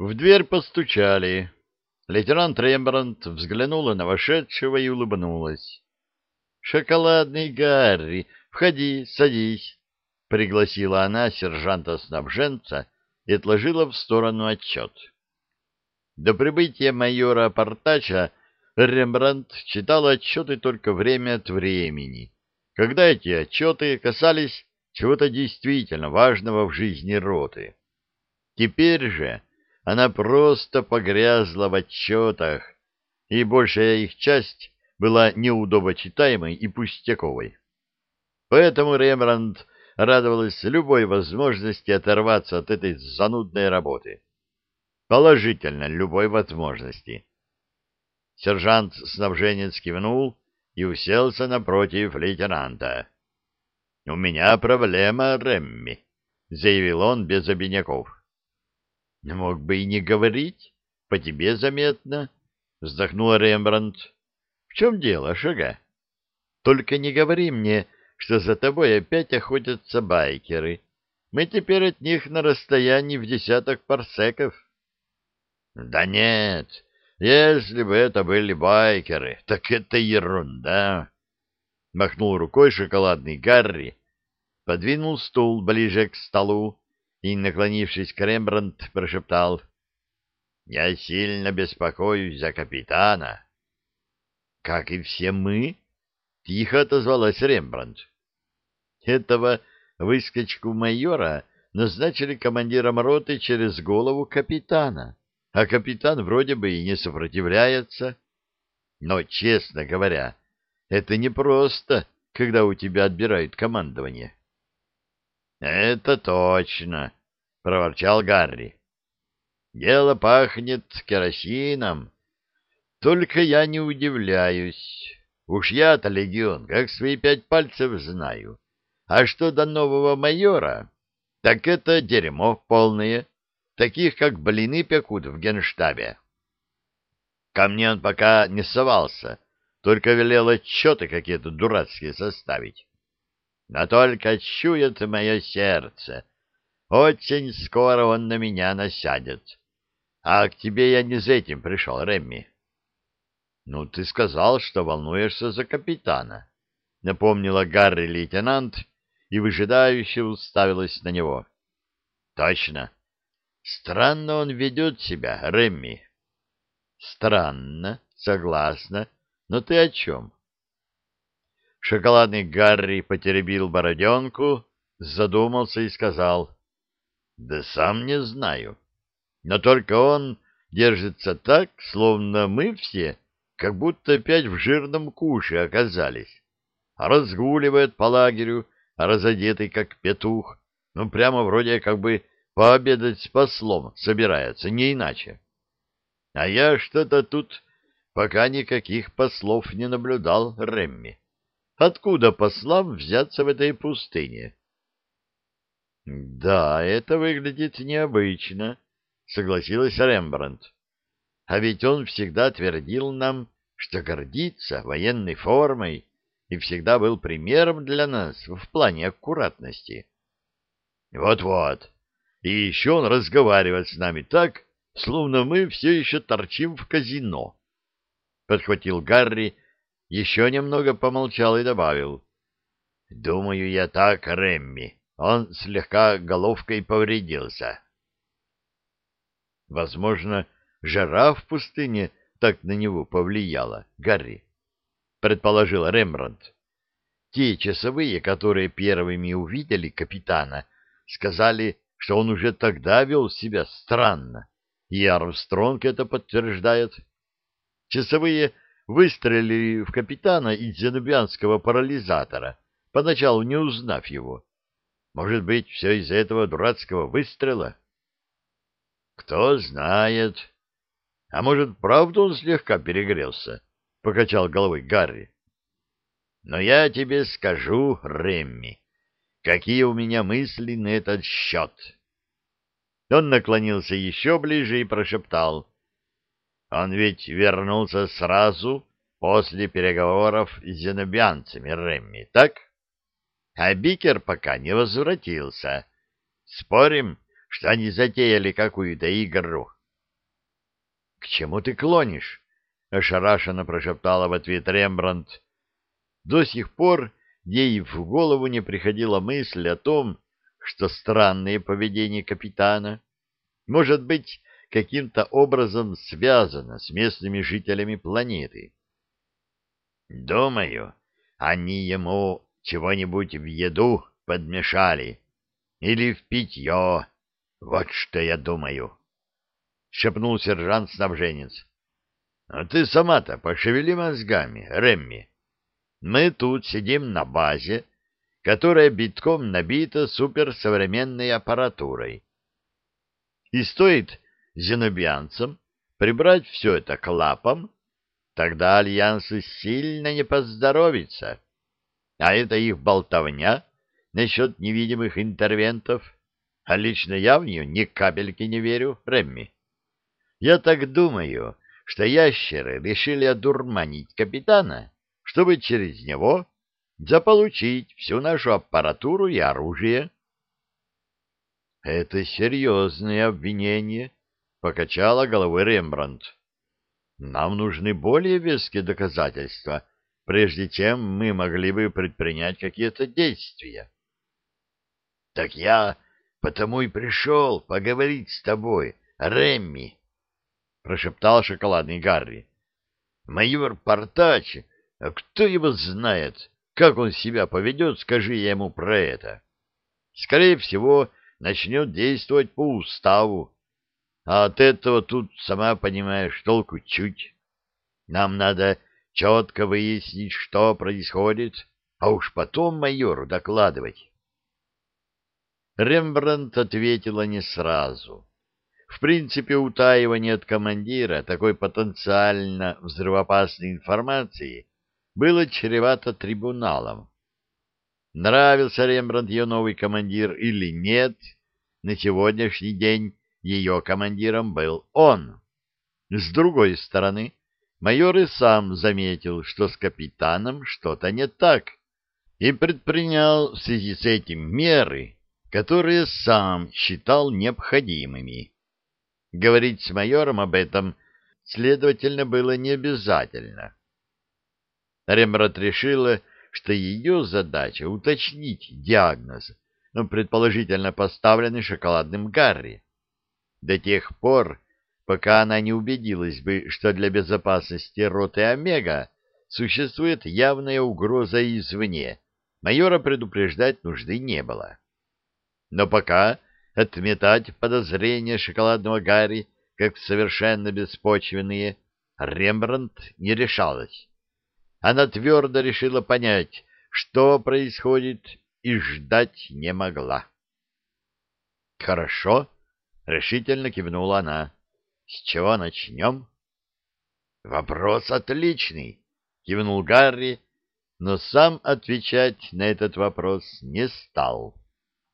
В дверь постучали. Лейтенант Рембрандт взглянула на вошедшего и улыбнулась. — Шоколадный Гарри, входи, садись, — пригласила она сержанта-снабженца и отложила в сторону отчет. До прибытия майора Портача Рембрандт читал отчеты только время от времени, когда эти отчеты касались чего-то действительно важного в жизни роты. Теперь же она просто погрязла в отчетах, и большая их часть была неудобочитаемой и пустяковой. Поэтому Рембрандт радовалась любой возможности оторваться от этой занудной работы. Положительно любой возможности. Сержант-снабженец кивнул и уселся напротив лейтенанта. — У меня проблема, Ремми, — заявил он без обиняков. — Мог бы и не говорить, по тебе заметно, — вздохнул Рембрандт. — В чем дело, Шага? Только не говори мне, что за тобой опять охотятся байкеры. Мы теперь от них на расстоянии в десяток парсеков. — Да нет, если бы это были байкеры, так это ерунда. Махнул рукой шоколадный Гарри, подвинул стул ближе к столу и, наклонившись к Рембрандт, прошептал. — Я сильно беспокоюсь за капитана. — Как и все мы? — тихо отозвалась Рембрандт. — Этого выскочку майора назначили командиром роты через голову капитана. — а капитан вроде бы и не сопротивляется. Но, честно говоря, это непросто, когда у тебя отбирают командование. — Это точно, — проворчал Гарри. — Дело пахнет керосином. Только я не удивляюсь. Уж я-то, легион, как свои пять пальцев знаю. А что до нового майора, так это дерьмо полное таких как блины пекут в генштабе. Ко мне он пока не совался, только велел отчеты какие-то дурацкие составить. Но только чует мое сердце. Очень скоро он на меня насядет. А к тебе я не за этим пришел, Ремми. — Ну, ты сказал, что волнуешься за капитана, — напомнила Гарри лейтенант и выжидающе уставилась на него. — Точно. Странно он ведет себя, Ремми. Странно, согласна. Но ты о чем? Шоколадный Гарри потеребил бороденку, задумался и сказал. Да сам не знаю. Но только он держится так, словно мы все как будто опять в жирном куше оказались. Разгуливает по лагерю, разодетый как петух, ну прямо вроде как бы пообедать с послом собирается, не иначе. А я что-то тут пока никаких послов не наблюдал, Ремми. Откуда послам взяться в этой пустыне? — Да, это выглядит необычно, — согласилась Рембрандт. — А ведь он всегда твердил нам, что гордится военной формой и всегда был примером для нас в плане аккуратности. Вот — Вот-вот, и еще он разговаривает с нами так, словно мы все еще торчим в казино. Подхватил Гарри, еще немного помолчал и добавил. — Думаю я так, Ремми. Он слегка головкой повредился. Возможно, жара в пустыне так на него повлияла, Гарри, — предположил Рембрандт. Те часовые, которые первыми увидели капитана, сказали, что он уже тогда вел себя странно, и Армстронг это подтверждает. Часовые выстрелили в капитана из зенобианского парализатора, поначалу не узнав его. Может быть, все из-за этого дурацкого выстрела? Кто знает. А может, правда он слегка перегрелся? — покачал головой Гарри. Но я тебе скажу, Ремми, какие у меня мысли на этот счет. Он наклонился еще ближе и прошептал. Он ведь вернулся сразу после переговоров с зенобианцами Ремми, так? А Бикер пока не возвратился. Спорим, что они затеяли какую-то игру, К чему ты клонишь? — ошарашенно прошептала в ответ Рембрандт. До сих пор ей в голову не приходила мысль о том, что странное поведение капитана может быть каким-то образом связано с местными жителями планеты. Думаю, они ему чего-нибудь в еду подмешали или в питье. Вот что я думаю, — шепнул сержант-снабженец. — А ты сама-то пошевели мозгами, Ремми. Мы тут сидим на базе, которая битком набита суперсовременной аппаратурой. И стоит зенобианцам прибрать все это к лапам, тогда альянсу сильно не поздоровится. А это их болтовня насчет невидимых интервентов. А лично я в нее ни капельки не верю, Ремми. Я так думаю, что ящеры решили одурманить капитана, чтобы через него заполучить всю нашу аппаратуру и оружие. — Это серьезное обвинение, — покачала головой Рембрандт. — Нам нужны более веские доказательства, прежде чем мы могли бы предпринять какие-то действия. — Так я потому и пришел поговорить с тобой, Ремми, — прошептал шоколадный Гарри. — Майор Портач, кто его знает, как он себя поведет, скажи я ему про это. Скорее всего, начнет действовать по уставу. А от этого тут, сама понимаешь, толку чуть. Нам надо четко выяснить, что происходит, а уж потом майору докладывать. Рембрандт ответила не сразу. В принципе, утаивание от командира такой потенциально взрывоопасной информации было чревато трибуналом. Нравился Рембрандт ее новый командир или нет, на сегодняшний день ее командиром был он. С другой стороны, майор и сам заметил, что с капитаном что-то не так, и предпринял в связи с этим меры, которые сам считал необходимыми. Говорить с майором об этом, следовательно, было не обязательно. Рембрандт решила, что ее задача — уточнить диагноз, ну, предположительно поставленный шоколадным Гарри. До тех пор, пока она не убедилась бы, что для безопасности роты Омега существует явная угроза извне, майора предупреждать нужды не было. Но пока отметать подозрения шоколадного Гарри как совершенно беспочвенные Рембрандт не решалась. Она твердо решила понять, что происходит, и ждать не могла. «Хорошо», — решительно кивнула она. «С чего начнем?» «Вопрос отличный», — кивнул Гарри, но сам отвечать на этот вопрос не стал.